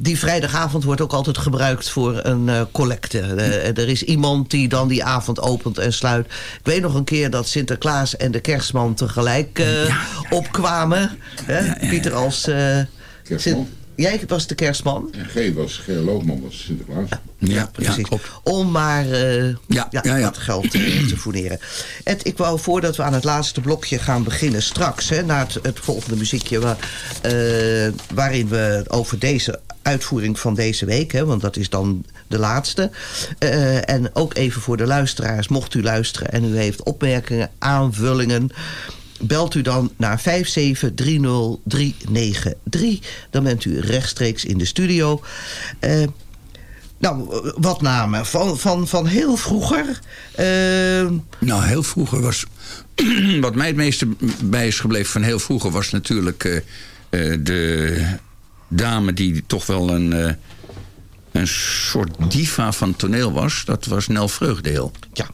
die vrijdagavond wordt ook altijd gebruikt voor een eh, collecte. Er is iemand die dan die avond opent en sluit. Ik weet nog een keer dat Sinterklaas en de kerstman tegelijk eh, opkwamen. Hè? Pieter als... eh, Sint- Jij was de kerstman? En G was, G. Loogman was Sinterklaas. Ja, precies. Om maar eh, Ja, ja, ja. wat geld te fourneren. Ed, ik wou voordat we aan het laatste blokje gaan beginnen straks... Hè, na het, het volgende muziekje... Waar, eh, waarin we over deze uitvoering van deze week... Hè, want dat is dan de laatste... eh, en ook even voor de luisteraars, mocht u luisteren... en u heeft opmerkingen, aanvullingen... Belt u dan naar 5730393. Dan bent u rechtstreeks in de studio. Eh, nou, wat namen? Van, van, van heel vroeger? Eh, Nou, heel vroeger was... *clears throat* wat mij het meeste bij is gebleven van heel vroeger... was natuurlijk de dame die toch wel een, eh, een soort diva van toneel was. Dat was Nel Vreugdeel. Ja.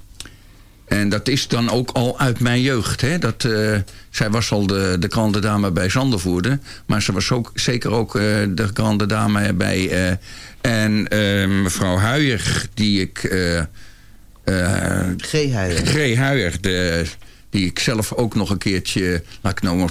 En dat is dan ook al uit mijn jeugd. Hè? Dat, eh, zij was al de, de grande dame bij Zandervoerde. Maar ze was ook, zeker ook eh, de grande dame bij... en mevrouw Huijer, die ik... G. Huijer. G. Huijer, de, die ik zelf ook nog een keertje... laat ik nou maar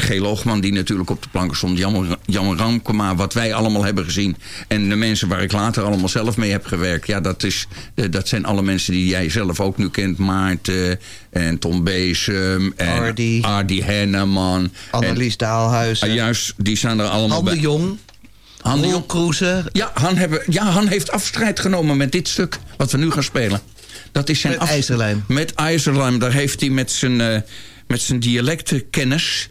G. Loogman, die natuurlijk op de planken stond. Jammer, jammer Ramkema, wat wij allemaal hebben gezien. En de mensen waar ik later allemaal zelf mee heb gewerkt. Ja, dat, is, eh, dat zijn alle mensen die jij zelf ook nu kent. Maarten en Tom Beesum. En Ardy. Ardy Henneman. Annelies Daalhuizen. En, ah, juist, die staan er allemaal Han de bij. Jong. Han de Jong. Kroeze. Ja Han, hebben, ja, Han heeft afstrijd genomen met dit stuk. Wat we nu gaan spelen. Dat is zijn Met IJzerlijm. Met IJzerlijm. Daar heeft hij met zijn, eh, met zijn dialectenkennis...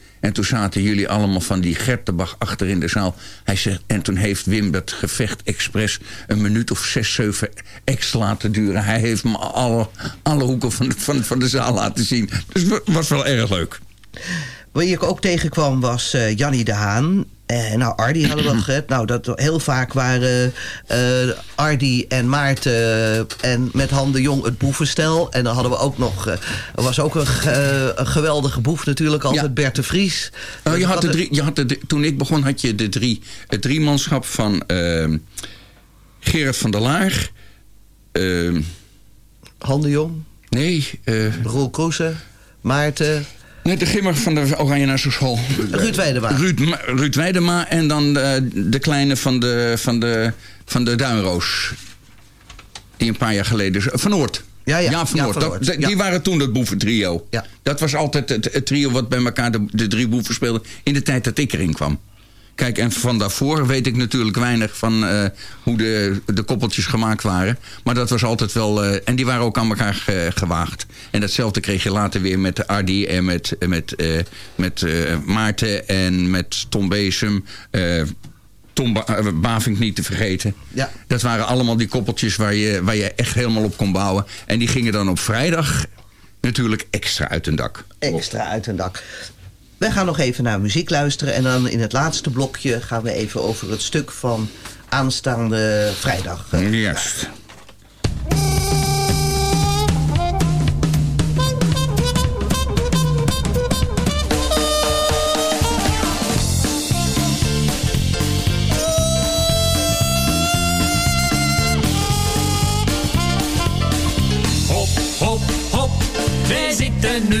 En toen zaten jullie allemaal van die Gertenbach achter in de zaal. Hij zegt, en toen heeft Wim dat gevecht expres een minuut of zes, zeven extra laten duren. Hij heeft me alle, alle hoeken van, van, van de zaal laten zien. Dus het was wel erg leuk. Wie ik ook tegenkwam was eh Jannie de Haan. Eh, nou, Ardi hadden we al *clears throat* gehad. Nou, dat heel vaak waren eh Ardi en Maarten en met Han de Jong het boevenstel. En dan hadden we ook nog... eh, er was ook een, ge- een geweldige boef natuurlijk, altijd Bert de Vries. Oh, je had de drie, je had de, toen ik begon had je de drie, het driemanschap van ehm, Gerard van der Laar. ehm, Han de Jong. nee. eh Roel Kroese. Maarten. Nee, de gimmer van de Oranje Nassau School. Ruud Weidema. Ruud, Ruud Weidema en dan eh, de kleine van de, van, de, van de Duinroos. Die een paar jaar geleden... Van Oort. Ja, ja. van Ja. Van Dat- Ja. Die waren toen dat boeventrio. Dat was altijd het, het trio wat bij elkaar de, de drie boeven speelde... in de tijd dat ik erin kwam. Kijk, en van daarvoor weet ik natuurlijk weinig van eh, hoe de, de koppeltjes gemaakt waren. Maar dat was altijd wel... eh, en die waren ook aan elkaar ge- gewaagd. En datzelfde kreeg je later weer met Ardi en met, met, eh, met Maarten en met Tom Besem. Tom ba Bavink niet te vergeten. Ja. Dat waren allemaal die koppeltjes waar je, waar je echt helemaal op kon bouwen. En die gingen dan op vrijdag natuurlijk extra uit een dak. Extra uit een dak. Wij gaan nog even naar muziek luisteren. En dan in het laatste blokje gaan we even over het stuk van aanstaande vrijdag. Juist. Hop, hop, hop, we zitten nu.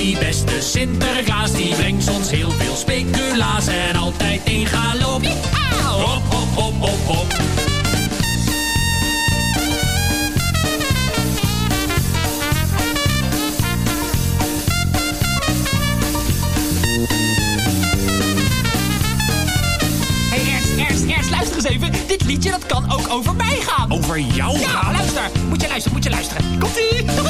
Die beste Sinterklaas, die brengt ons heel veel speculaas en altijd in galop. Hop, hop, hop, hop, hop. Even. Dit liedje dat kan ook over mij gaan. Over jou Ja, luister. Moet je luisteren, moet je luisteren. Komt-ie.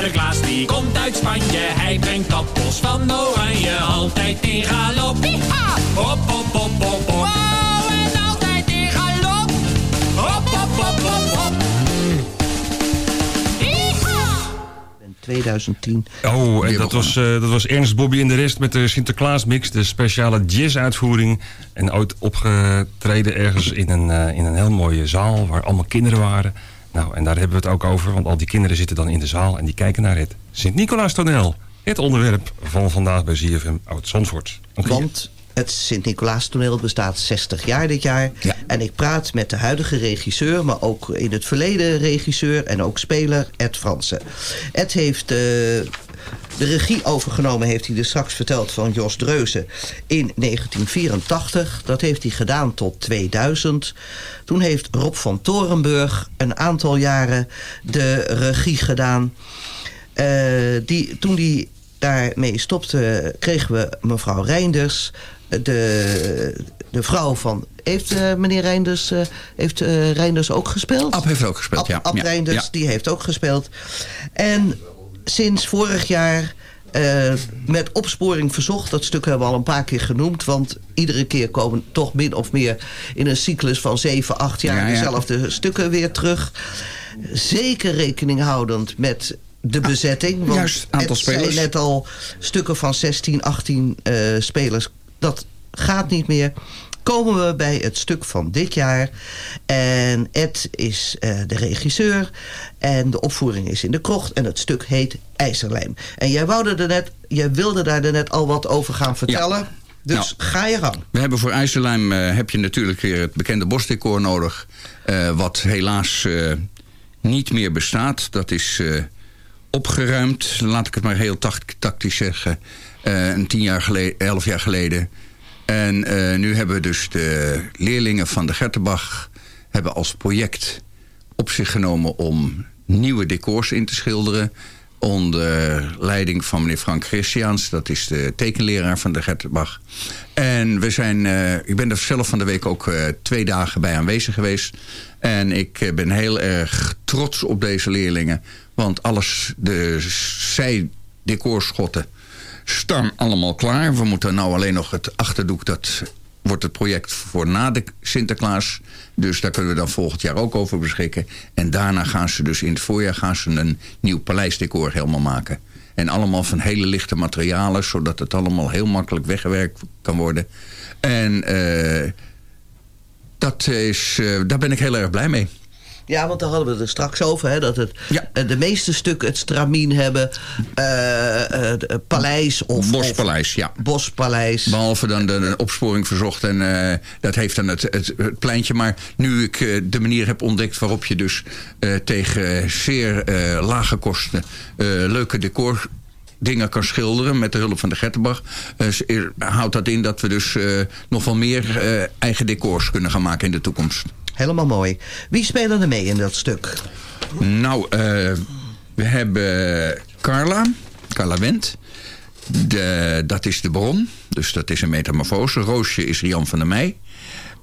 Sinterklaas die komt uit Spanje, hij brengt appels van oranje, altijd in galop. Hop, hop, hop, hop, hop. Wow, en altijd in galop. Hop, hop, hop, hop, hop. In 2010. Oh, en dat was, eh, dat was Ernst Bobby en de rest met de Sinterklaas mix. De speciale jazz-uitvoering. En ooit opgetreden ergens in een, eh, in een heel mooie zaal waar allemaal kinderen waren. Nou, en daar hebben we het ook over. Want al die kinderen zitten dan in de zaal en die kijken naar het Sint-Nicolaas toneel. Het onderwerp van vandaag bij ZFM Oud-Zandvoort. Want het Sint-Nicolaas toneel bestaat 60 jaar dit jaar. En ik praat met de huidige regisseur, maar ook in het verleden regisseur en ook speler Ed Fransen. Ed heeft eh, de regie overgenomen, heeft hij dus straks verteld, van Jos Dreuzen in 1984. Dat heeft hij gedaan tot 2000. Toen heeft Rob van Torenburg een aantal jaren de regie gedaan. Eh, die, toen die daarmee stopte, kregen we mevrouw Reinders. De, de vrouw van... Heeft eh, meneer Reinders, eh, heeft, Reinders ook gespeeld? Ab heeft ook gespeeld, ja. Ab Ja, Reinders, ja. die heeft ook gespeeld. En sinds vorig jaar... eh, met opsporing verzocht. Dat stuk hebben we al een paar keer genoemd. Want iedere keer komen toch min of meer in een cyclus van 7, 8 jaar Ja, ja. dezelfde stukken weer terug. Zeker rekening houdend met de bezetting. Want Ah, juist, aantal het zijn spelers. net al stukken van 16, 18 eh, spelers. Dat gaat niet meer. Komen we bij het stuk van dit jaar. En Ed is eh, de regisseur. En de opvoering is in de krocht. En het stuk heet IJzerlijm. En jij, woude er net, jij wilde daar net al wat over gaan vertellen. Dus Nou, ga je gang. We hebben voor IJssellijm eh, heb je natuurlijk weer het bekende bosdecor nodig. eh, wat helaas niet meer bestaat. Dat is opgeruimd, laat ik het maar heel tact- tactisch zeggen. een tien jaar geleden, elf jaar geleden. En eh, nu hebben dus de leerlingen van de Gertenbach... hebben als project op zich genomen om nieuwe decors in te schilderen onder leiding van meneer Frank Christiaans. Dat is de tekenleraar van de Gertenbach. En we zijn, eh, ik ben er zelf van de week ook eh, twee dagen bij aanwezig geweest. En ik ben heel erg trots op deze leerlingen. Want alles, de zij-decorschotten staan allemaal klaar. We moeten nou alleen nog het achterdoek, dat wordt het project voor na de Sinterklaas. Dus daar kunnen we dan volgend jaar ook over beschikken. En daarna gaan ze dus in het voorjaar gaan ze een nieuw paleisdecor helemaal maken. En allemaal van hele lichte materialen, zodat het allemaal heel makkelijk weggewerkt kan worden. En eh, dat is, eh, daar ben ik heel erg blij mee. Ja, want daar hadden we het er straks over. Hè, dat het, eh, de meeste stukken het stramien hebben. het paleis of... Bospaleis, ja. Bospaleis. Behalve dan de, de opsporing verzocht. En dat heeft dan het, het, het pleintje. Maar nu ik de manier heb ontdekt waarop je dus tegen zeer lage kosten leuke decor dingen kan schilderen met de hulp van de Gettenbach. houdt dat in dat we dus nog wel meer eigen decors kunnen gaan maken in de toekomst. Helemaal mooi. Wie spelen er mee in dat stuk? Nou, eh, we hebben Carla, Carla Wendt. De, dat is de bron, dus dat is een metamorfose. Roosje is Rian van der Meij.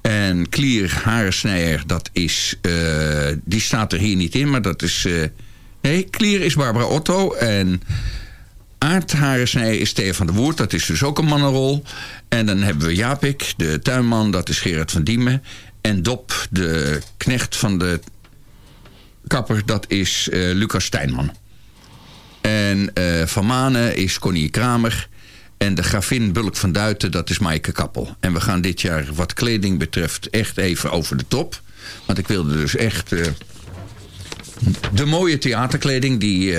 En Klier Harensnijer, dat is, eh, die staat er hier niet in, maar dat is... eh, nee, Klier is Barbara Otto en Aard Harensnijer is Thea van der Woert. Dat is dus ook een mannenrol. En dan hebben we Japik, de tuinman, dat is Gerard van Diemen. En Dop, de knecht van de kapper, dat is eh, Lucas Stijnman. En eh, Van Manen is Connie Kramer. En de gravin Bulk van Duiten, dat is Maaike Kappel. En we gaan dit jaar wat kleding betreft echt even over de top. Want ik wilde dus echt eh, de mooie theaterkleding... die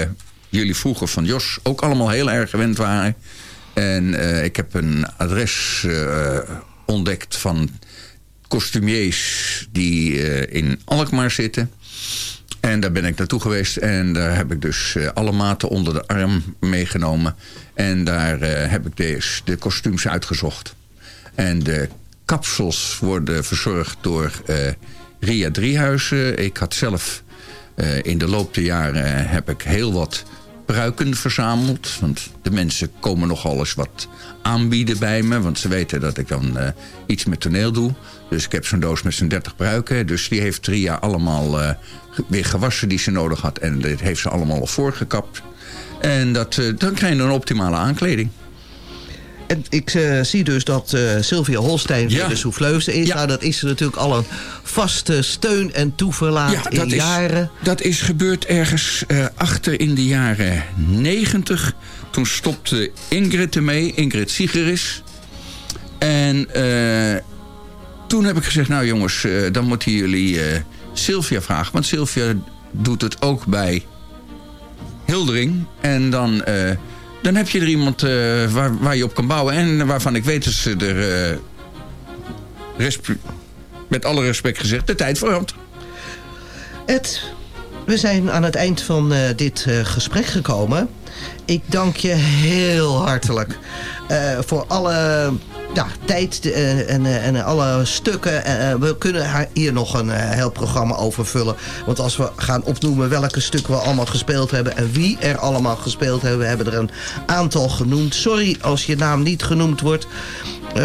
jullie vroeger van Jos ook allemaal heel erg gewend waren. En ik heb een adres ontdekt van costumiers die eh, in Alkmaar zitten... En daar ben ik naartoe geweest en daar heb ik dus eh, alle maten onder de arm meegenomen. En daar eh, heb ik dus de kostuums uitgezocht. En de kapsels worden verzorgd door Ria Driehuizen. Ik had zelf in de loop der jaren heb ik heel wat pruiken verzameld. Want de mensen komen nogal eens wat aanbieden bij me. Want ze weten dat ik dan eh, iets met toneel doe. Dus ik heb zo'n doos met zo'n 30 pruiken. Dus die heeft Ria allemaal eh, weer gewassen die ze nodig had. En dit heeft ze allemaal al voorgekapt. En dat, eh, dan krijg je een optimale aankleding. En ik eh, zie dus dat eh, Sylvia Holstein weer Ja. de souffleuse is. Nou, dat is natuurlijk al een vaste steun en toeverlaat Ja, in dat is, jaren. dat is gebeurd ergens eh, achter in de jaren 90. Toen stopte Ingrid ermee, Ingrid Siegeris. En toen heb ik gezegd, nou jongens, dan moeten jullie Sylvia vragen. Want Sylvia doet het ook bij Hildering. En dan, dan heb je er iemand eh, waar, waar je op kan bouwen. En waarvan ik weet dat ze er, eh, met alle respect gezegd, de tijd voor. Ed, we zijn aan het eind van eh, dit gesprek gekomen. Ik dank je heel hartelijk voor alle ja, tijd eh, en, eh, en alle stukken. Eh, we kunnen hier nog een heel programma over vullen. Want als we gaan opnoemen welke stukken we allemaal gespeeld hebben... en wie er allemaal gespeeld hebben, we hebben er een aantal genoemd. Sorry als je naam niet genoemd wordt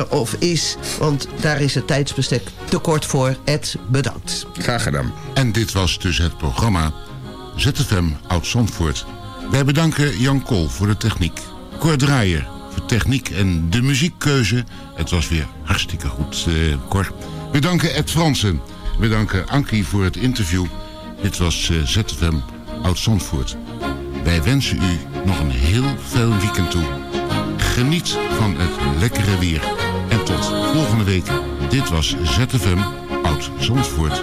of is, want daar is het tijdsbestek te kort voor. Ed, bedankt. Graag gedaan. En dit was dus het programma ZFM Oud-Zandvoort. Wij bedanken Jan Kool voor de techniek. Cor Draaier techniek en de muziekkeuze. Het was weer hartstikke goed, eh Cor. We danken Ed Fransen. We danken Ankie voor het interview. Dit was eh, ZFM Oud-Zandvoort. Wij wensen u nog een heel fijn weekend toe. Geniet van het lekkere weer. En tot volgende week. Dit was ZFM Oud-Zandvoort.